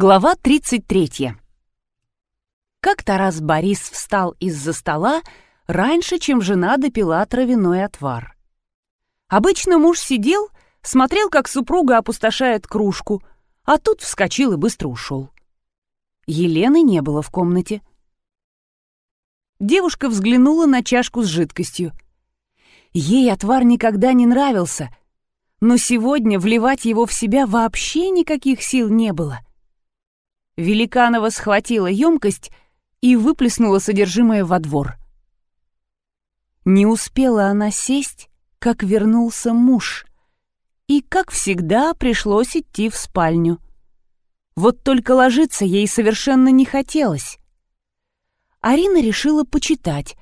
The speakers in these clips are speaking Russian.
Глава 33. Как Тарас Борис встал из-за стола раньше, чем жена допила травяной отвар. Обычно муж сидел, смотрел, как супруга опустошает кружку, а тут вскочил и быстро ушел. Елены не было в комнате. Девушка взглянула на чашку с жидкостью. Ей отвар никогда не нравился, но сегодня вливать его в себя вообще никаких сил не было. Великанова схватила емкость и выплеснула содержимое во двор. Не успела она сесть, как вернулся муж, и, как всегда, пришлось идти в спальню. Вот только ложиться ей совершенно не хотелось. Арина решила почитать,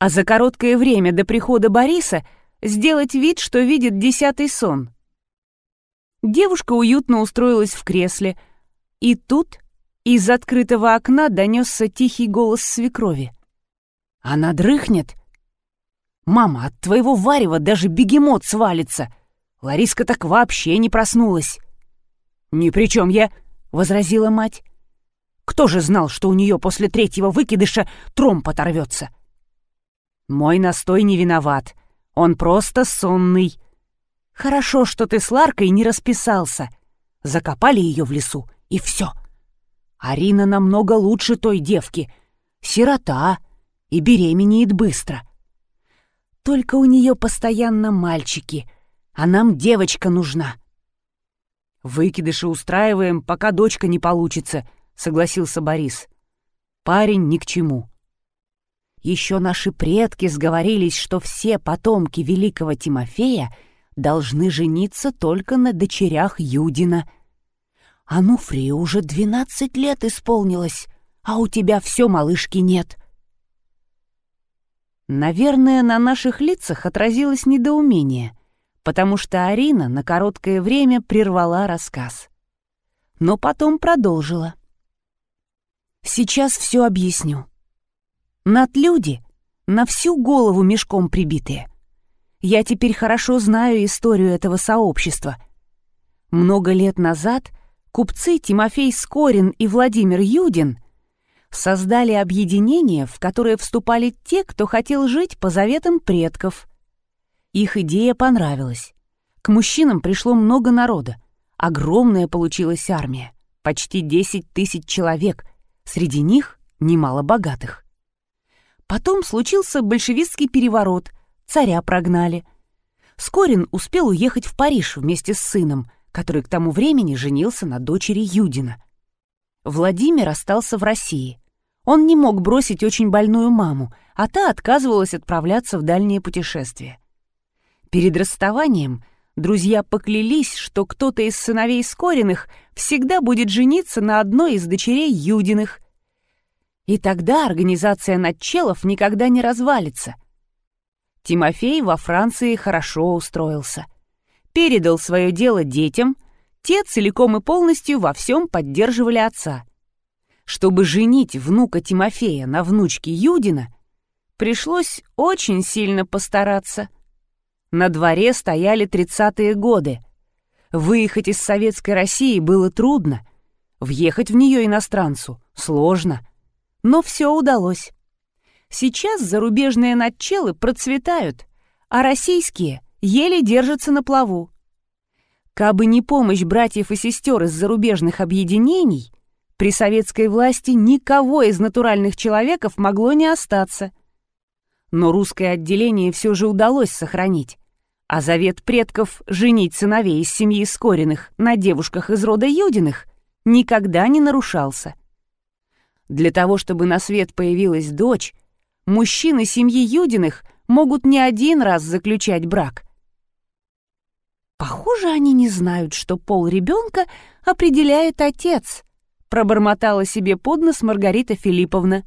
а за короткое время до прихода Бориса сделать вид, что видит десятый сон. Девушка уютно устроилась в кресле, и тут из открытого окна донесся тихий голос свекрови. «Она дрыхнет?» «Мама, от твоего варева даже бегемот свалится. Лариска так вообще не проснулась». «Ни при чем я», — возразила мать. «Кто же знал, что у нее после третьего выкидыша тромб оторвется?» «Мой настой не виноват. Он просто сонный. Хорошо, что ты с Ларкой не расписался. Закопали ее в лесу, и все». Арина намного лучше той девки. Сирота и беременеет быстро. Только у нее постоянно мальчики, а нам девочка нужна. «Выкидыши устраиваем, пока дочка не получится», — согласился Борис. «Парень ни к чему». Еще наши предки сговорились, что все потомки великого Тимофея должны жениться только на дочерях Юдина — Ануфрию уже двенадцать лет исполнилось, а у тебя все малышки нет. Наверное, на наших лицах отразилось недоумение, потому что Арина на короткое время прервала рассказ. Но потом продолжила. Сейчас все объясню. Над люди на всю голову мешком прибитые. Я теперь хорошо знаю историю этого сообщества. Много лет назад — купцы Тимофей Скорин и Владимир Юдин создали объединение, в которое вступали те, кто хотел жить по заветам предков. Их идея понравилась. К мужчинам пришло много народа. Огромная получилась армия. Почти 10 тысяч человек. Среди них немало богатых. Потом случился большевистский переворот. Царя прогнали. Скорин успел уехать в Париж вместе с сыном, который к тому времени женился на дочери Юдина. Владимир остался в России. Он не мог бросить очень больную маму, а та отказывалась отправляться в дальние путешествия. Перед расставанием друзья поклялись, что кто-то из сыновей Скориных всегда будет жениться на одной из дочерей Юдиных. И тогда организация Натчелов никогда не развалится. Тимофей во Франции хорошо устроился — передал свое дело детям, те целиком и полностью во всем поддерживали отца. Чтобы женить внука Тимофея на внучке Юдина, пришлось очень сильно постараться. На дворе стояли тридцатые годы. Выехать из Советской России было трудно, въехать в нее иностранцу сложно, но все удалось. Сейчас зарубежные надчелы процветают, а российские еле держатся на плаву. Кабы не помощь братьев и сестер из зарубежных объединений, при советской власти никого из натуральных человеков могло не остаться. Но русское отделение все же удалось сохранить, а завет предков женить сыновей из семьи Скориных на девушках из рода Юдиных никогда не нарушался. Для того, чтобы на свет появилась дочь, мужчины семьи Юдиных могут не один раз заключать брак, Похоже, они не знают, что пол ребенка определяет отец, пробормотала себе под нос Маргарита Филипповна.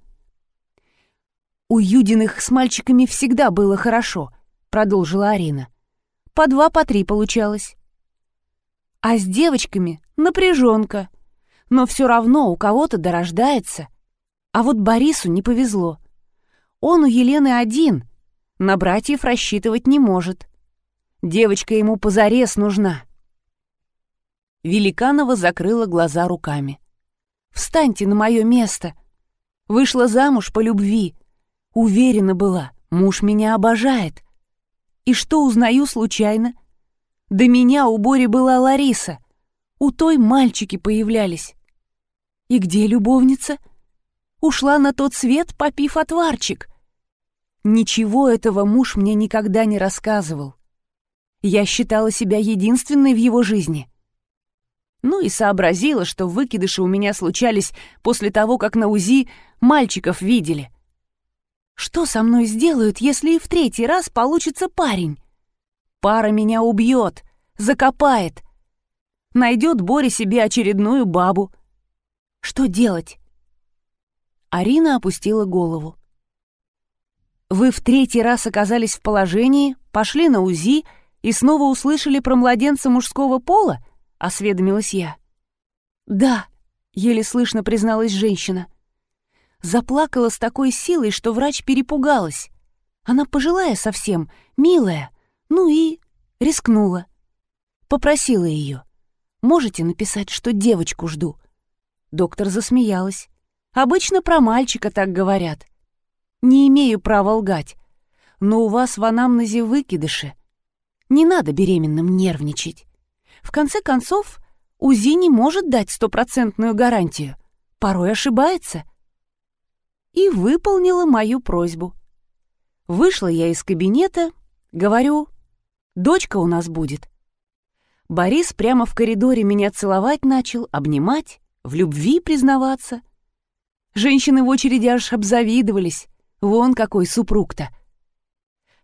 У Юдиных с мальчиками всегда было хорошо, продолжила Арина. По два, по три получалось. А с девочками напряженка. Но все равно у кого-то дорождается. А вот Борису не повезло. Он у Елены один, на братьев рассчитывать не может. Девочка ему позарез нужна. Великанова закрыла глаза руками. Встаньте на мое место. Вышла замуж по любви. Уверена была, муж меня обожает. И что узнаю случайно? До меня у Бори была Лариса. У той мальчики появлялись. И где любовница? Ушла на тот свет, попив отварчик. Ничего этого муж мне никогда не рассказывал. Я считала себя единственной в его жизни. Ну и сообразила, что выкидыши у меня случались после того, как на УЗИ мальчиков видели. Что со мной сделают, если и в третий раз получится парень? Пара меня убьет, закопает. Найдет Боря себе очередную бабу. Что делать? Арина опустила голову. Вы в третий раз оказались в положении, пошли на УЗИ и снова услышали про младенца мужского пола? — осведомилась я. «Да», — еле слышно призналась женщина. Заплакала с такой силой, что врач перепугалась. Она пожилая совсем, милая, ну и рискнула. Попросила ее. «Можете написать, что девочку жду?» Доктор засмеялась. «Обычно про мальчика так говорят. Не имею права лгать, но у вас в анамнезе выкидыши. Не надо беременным нервничать. В конце концов, УЗИ не может дать стопроцентную гарантию. Порой ошибается. И выполнила мою просьбу. Вышла я из кабинета, говорю, дочка у нас будет. Борис прямо в коридоре меня целовать начал, обнимать, в любви признаваться. Женщины в очереди аж обзавидовались. Вон какой супруг-то.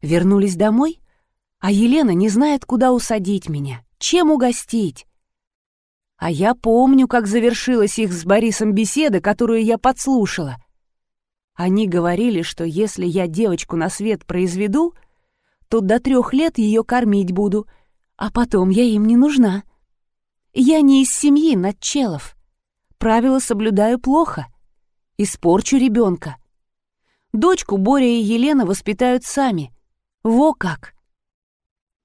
Вернулись домой, а Елена не знает, куда усадить меня чем угостить. А я помню, как завершилась их с Борисом беседа, которую я подслушала. Они говорили, что если я девочку на свет произведу, то до трех лет ее кормить буду, а потом я им не нужна. Я не из семьи Натчелов. Правила соблюдаю плохо. Испорчу ребенка. Дочку Боря и Елена воспитают сами. Во как!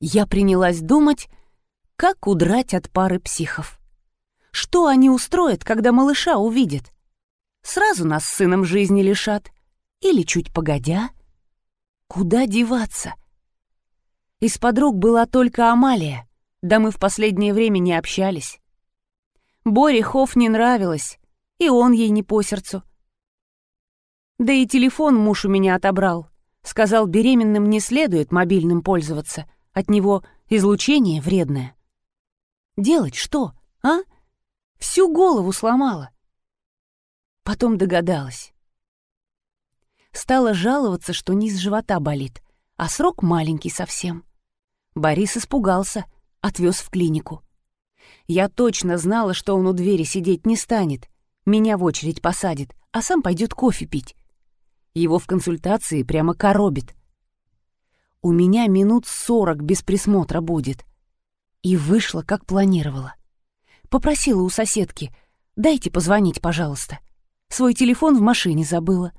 Я принялась думать, как удрать от пары психов? Что они устроят, когда малыша увидят? Сразу нас с сыном жизни лишат? Или чуть погодя? Куда деваться? Из подруг была только Амалия, да мы в последнее время не общались. Боре Хофф не нравилось, и он ей не по сердцу. Да и телефон муж у меня отобрал. Сказал, беременным не следует мобильным пользоваться, от него излучение вредное. Делать что, а? Всю голову сломала. Потом догадалась. Стала жаловаться, что низ живота болит, а срок маленький совсем. Борис испугался, отвез в клинику. Я точно знала, что он у двери сидеть не станет, меня в очередь посадит, а сам пойдет кофе пить. Его в консультации прямо коробит. У меня минут сорок без присмотра будет. И вышла, как планировала. Попросила у соседки, дайте позвонить, пожалуйста. Свой телефон в машине забыла.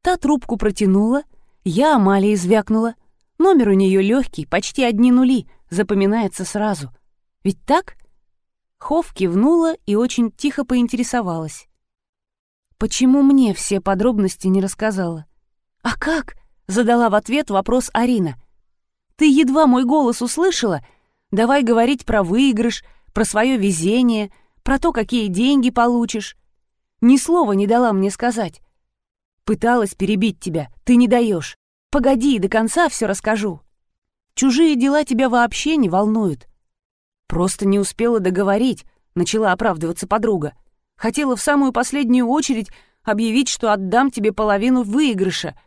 Та трубку протянула, я Амалии звякнула. Номер у нее легкий, почти одни нули, запоминается сразу. Ведь так? Хов кивнула и очень тихо поинтересовалась. Почему мне все подробности не рассказала? «А как?» — задала в ответ вопрос Арина. «Ты едва мой голос услышала, Давай говорить про выигрыш, про свое везение, про то, какие деньги получишь. Ни слова не дала мне сказать. Пыталась перебить тебя, ты не даешь. Погоди, до конца все расскажу. Чужие дела тебя вообще не волнуют. Просто не успела договорить, начала оправдываться подруга. Хотела в самую последнюю очередь объявить, что отдам тебе половину выигрыша.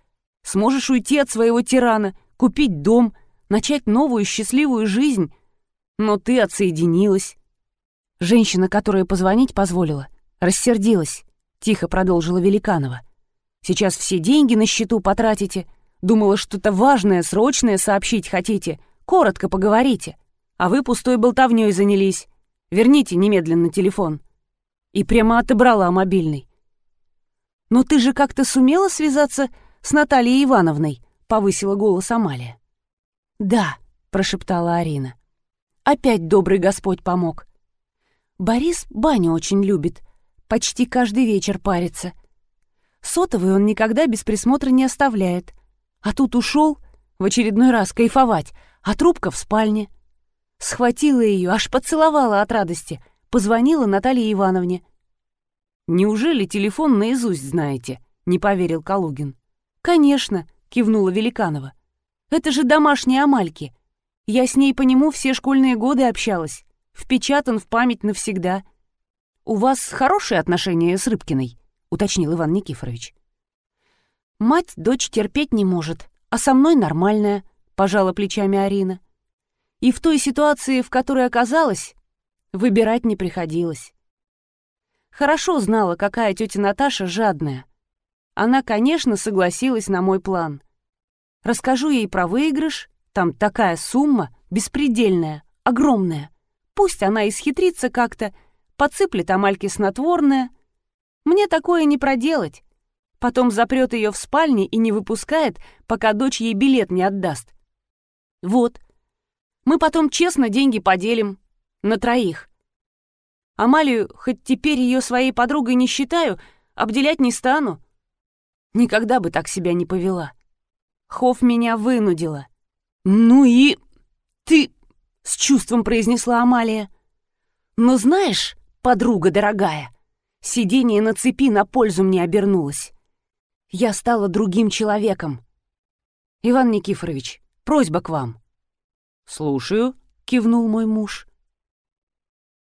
Сможешь уйти от своего тирана, купить дом, начать новую счастливую жизнь, но ты отсоединилась. Женщина, которая позвонить позволила, рассердилась, тихо продолжила Великанова. Сейчас все деньги на счету потратите. Думала, что-то важное, срочное сообщить хотите. Коротко поговорите. А вы пустой болтовнёй занялись. Верните немедленно телефон. И прямо отобрала мобильный. «Но ты же как-то сумела связаться с Натальей Ивановной?» — повысила голос Амалия. «Да», — прошептала Арина. Опять добрый Господь помог. Борис баню очень любит. почти каждый вечер парится. Сотовый он никогда без присмотра не оставляет. А тут ушел в очередной раз кайфовать, а трубка в спальне. Схватила ее, аж поцеловала от радости, позвонила Наталье Ивановне. «Неужели телефон наизусть знаете?» — не поверил Калугин. «Конечно», — кивнула Великанова. «Это же домашние Амальки. Я с ней по нему все школьные годы общалась. Впечатан в память навсегда. У вас хорошие отношения с Рыбкиной?» — уточнил Иван Никифорович. «Мать дочь терпеть не может, а со мной нормальная», — пожала плечами Арина. И в той ситуации, в которой оказалась, выбирать не приходилось. Хорошо знала, какая тетя Наташа жадная. Она, конечно, согласилась на мой план. Расскажу ей про выигрыш, там такая сумма, беспредельная, огромная. Пусть она исхитрится как-то, подсыплет Амальке снотворное. Мне такое не проделать. Потом запрет ее в спальне и не выпускает, пока дочь ей билет не отдаст. Вот. Мы потом честно деньги поделим. На троих. Амалию, хоть теперь ее своей подругой не считаю, обделять не стану. Никогда бы так себя не повела. Хофф меня вынудила. «Ну и... ты...» — с чувством произнесла Амалия. «Но знаешь, подруга дорогая, сидение на цепи на пользу мне обернулось. Я стала другим человеком. Иван Никифорович, просьба к вам». «Слушаю», — кивнул мой муж.